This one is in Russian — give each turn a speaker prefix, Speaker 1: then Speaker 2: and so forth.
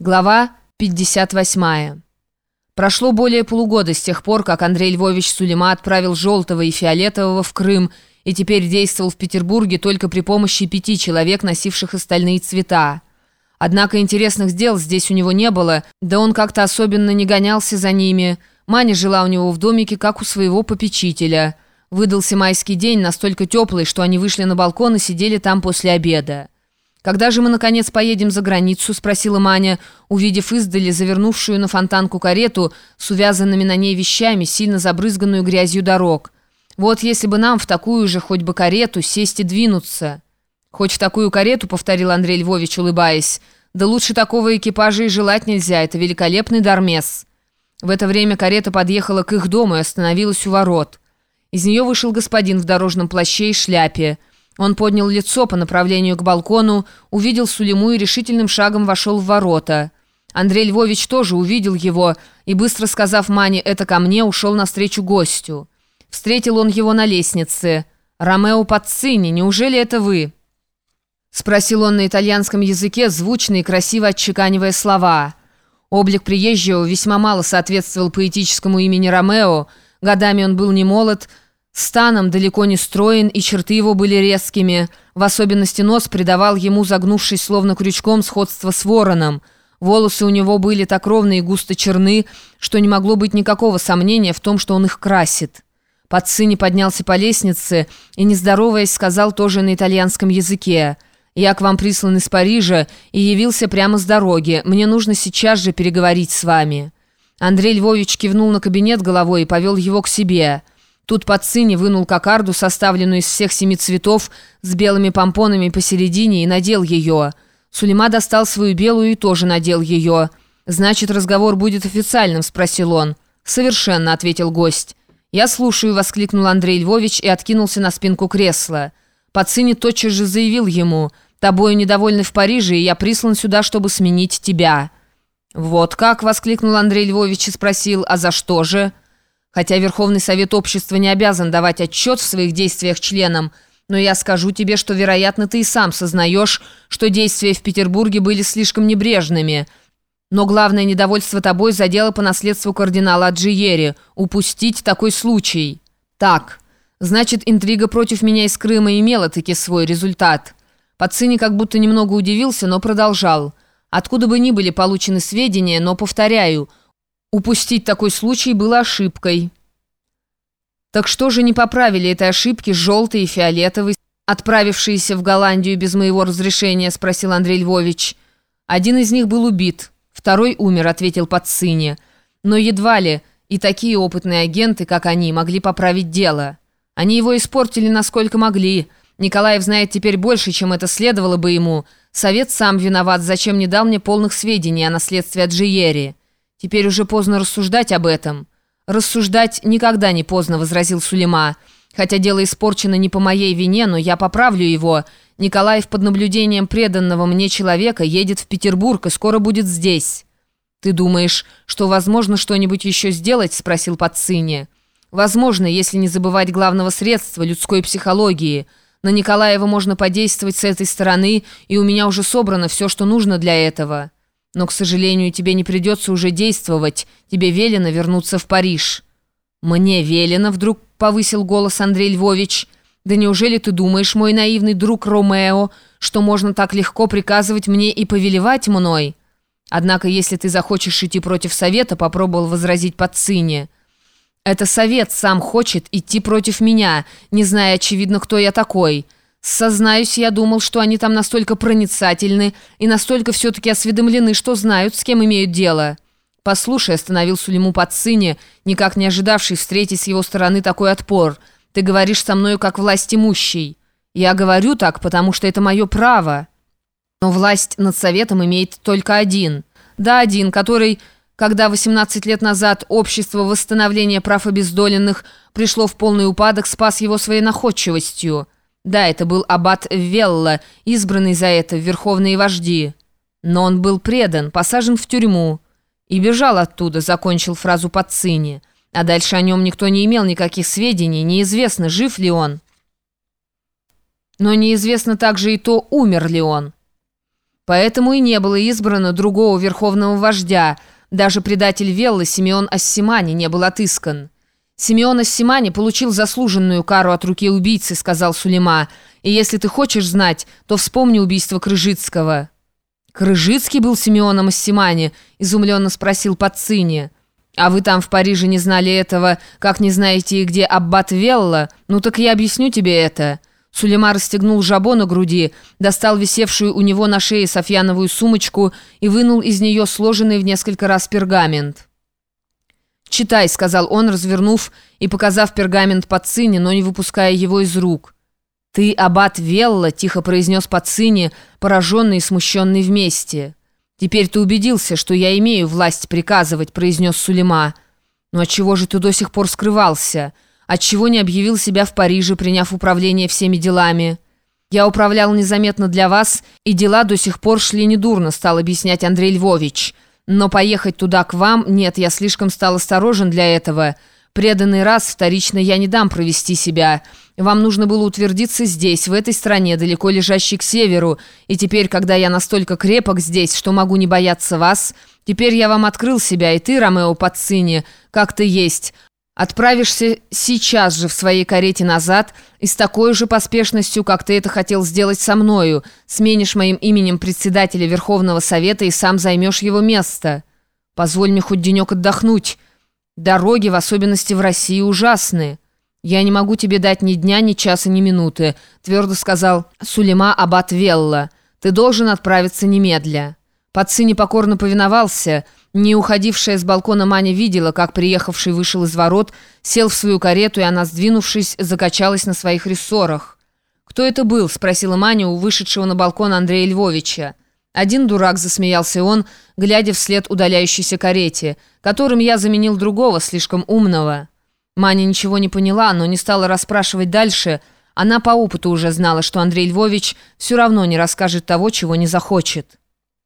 Speaker 1: Глава 58. Прошло более полугода с тех пор, как Андрей Львович Сулейма отправил Желтого и Фиолетового в Крым и теперь действовал в Петербурге только при помощи пяти человек, носивших остальные цвета. Однако интересных дел здесь у него не было, да он как-то особенно не гонялся за ними. Маня жила у него в домике, как у своего попечителя. Выдался майский день настолько теплый, что они вышли на балкон и сидели там после обеда. «Когда же мы, наконец, поедем за границу?» — спросила Маня, увидев издали завернувшую на фонтанку карету с увязанными на ней вещами, сильно забрызганную грязью дорог. «Вот если бы нам в такую же хоть бы карету сесть и двинуться». «Хоть в такую карету», — повторил Андрей Львович, улыбаясь, «да лучше такого экипажа и желать нельзя, это великолепный дармес». В это время карета подъехала к их дому и остановилась у ворот. Из нее вышел господин в дорожном плаще и шляпе. Он поднял лицо по направлению к балкону, увидел Сулиму и решительным шагом вошел в ворота. Андрей Львович тоже увидел его и, быстро сказав Мане «это ко мне», ушел навстречу гостю. Встретил он его на лестнице. «Ромео Паццини, неужели это вы?» Спросил он на итальянском языке, звучно и красиво отчеканивая слова. Облик приезжего весьма мало соответствовал поэтическому имени Ромео. Годами он был не молод, Станом далеко не строен, и черты его были резкими. В особенности нос придавал ему, загнувшись словно крючком, сходство с вороном. Волосы у него были так ровные и густо черны, что не могло быть никакого сомнения в том, что он их красит. Пацини поднялся по лестнице и, не здороваясь, сказал тоже на итальянском языке. «Я к вам прислан из Парижа и явился прямо с дороги. Мне нужно сейчас же переговорить с вами». Андрей Львович кивнул на кабинет головой и повел его к себе. Тут сыне вынул кокарду, составленную из всех семи цветов, с белыми помпонами посередине, и надел ее. Сулейма достал свою белую и тоже надел ее. «Значит, разговор будет официальным?» – спросил он. «Совершенно», – ответил гость. «Я слушаю», – воскликнул Андрей Львович и откинулся на спинку кресла. Пацини тотчас же заявил ему, «Тобою недовольны в Париже, и я прислан сюда, чтобы сменить тебя». «Вот как?» – воскликнул Андрей Львович и спросил, «А за что же?» Хотя Верховный Совет Общества не обязан давать отчет в своих действиях членам, но я скажу тебе, что, вероятно, ты и сам сознаешь, что действия в Петербурге были слишком небрежными. Но главное недовольство тобой задело по наследству кардинала Аджиери. Упустить такой случай. Так, значит, интрига против меня из Крыма имела таки свой результат. Пацини как будто немного удивился, но продолжал. Откуда бы ни были получены сведения, но, повторяю, Упустить такой случай было ошибкой. Так что же не поправили этой ошибки желтый и фиолетовый, отправившиеся в Голландию без моего разрешения, спросил Андрей Львович. Один из них был убит, второй умер, ответил Пацини. Но едва ли и такие опытные агенты, как они, могли поправить дело. Они его испортили насколько могли. Николаев знает теперь больше, чем это следовало бы ему. Совет сам виноват, зачем не дал мне полных сведений о наследстве Аджиери. «Теперь уже поздно рассуждать об этом». «Рассуждать никогда не поздно», — возразил Сулейма. «Хотя дело испорчено не по моей вине, но я поправлю его. Николаев под наблюдением преданного мне человека едет в Петербург и скоро будет здесь». «Ты думаешь, что возможно что-нибудь еще сделать?» — спросил Пацини. «Возможно, если не забывать главного средства людской психологии. На Николаева можно подействовать с этой стороны, и у меня уже собрано все, что нужно для этого». Но, к сожалению, тебе не придется уже действовать. Тебе велено вернуться в Париж». «Мне велено», — вдруг повысил голос Андрей Львович. «Да неужели ты думаешь, мой наивный друг Ромео, что можно так легко приказывать мне и повелевать мной?» «Однако, если ты захочешь идти против совета», — попробовал возразить Пацине. «Это совет сам хочет идти против меня, не зная, очевидно, кто я такой». Сознаюсь, я думал, что они там настолько проницательны и настолько все-таки осведомлены, что знают, с кем имеют дело. «Послушай», — остановил Сулейму под сыне, никак не ожидавший встретить с его стороны такой отпор. «Ты говоришь со мною как власть имущий». «Я говорю так, потому что это мое право». Но власть над советом имеет только один. Да, один, который, когда 18 лет назад общество восстановления прав обездоленных пришло в полный упадок, спас его своей находчивостью. Да, это был аббат Велла, избранный за это в верховные вожди. Но он был предан, посажен в тюрьму. И бежал оттуда, закончил фразу Пацини. А дальше о нем никто не имел никаких сведений, неизвестно, жив ли он. Но неизвестно также и то, умер ли он. Поэтому и не было избрано другого верховного вождя. Даже предатель Веллы Симеон Ассимани не был отыскан. «Симеон Ассимани получил заслуженную кару от руки убийцы», — сказал Сулейма. «И если ты хочешь знать, то вспомни убийство Крыжицкого». «Крыжицкий был Симеоном Ассимани?» — изумленно спросил Пацини. «А вы там в Париже не знали этого, как не знаете и где Аббат Велла? Ну так я объясню тебе это». Сулейма расстегнул жабо на груди, достал висевшую у него на шее софьяновую сумочку и вынул из нее сложенный в несколько раз пергамент. «Читай», — сказал он, развернув и показав пергамент Пацине, но не выпуская его из рук. «Ты, аббат Велла», — тихо произнес Пацине, пораженный и смущенный вместе. «Теперь ты убедился, что я имею власть приказывать», — произнес Сулейма. «Но отчего же ты до сих пор скрывался?» Отчего не объявил себя в Париже, приняв управление всеми делами? Я управлял незаметно для вас, и дела до сих пор шли недурно, стал объяснять Андрей Львович. Но поехать туда к вам, нет, я слишком стал осторожен для этого. Преданный раз, вторично я не дам провести себя. Вам нужно было утвердиться здесь, в этой стране, далеко лежащей к северу. И теперь, когда я настолько крепок здесь, что могу не бояться вас, теперь я вам открыл себя, и ты, Ромео Пацини, как ты есть». Отправишься сейчас же в своей карете назад и с такой же поспешностью, как ты это хотел сделать со мною, сменишь моим именем председателя Верховного Совета и сам займешь его место. Позволь мне хоть денек отдохнуть. Дороги, в особенности в России, ужасны. Я не могу тебе дать ни дня, ни часа, ни минуты, твердо сказал Сулейма Аббат Велла. Ты должен отправиться немедля. Паци непокорно повиновался — не уходившая с балкона Маня видела, как приехавший вышел из ворот, сел в свою карету, и она, сдвинувшись, закачалась на своих рессорах. «Кто это был?» – спросила Маня у вышедшего на балкон Андрея Львовича. Один дурак, засмеялся он, глядя вслед удаляющейся карете, которым я заменил другого, слишком умного. Маня ничего не поняла, но не стала расспрашивать дальше. Она по опыту уже знала, что Андрей Львович все равно не расскажет того, чего не захочет.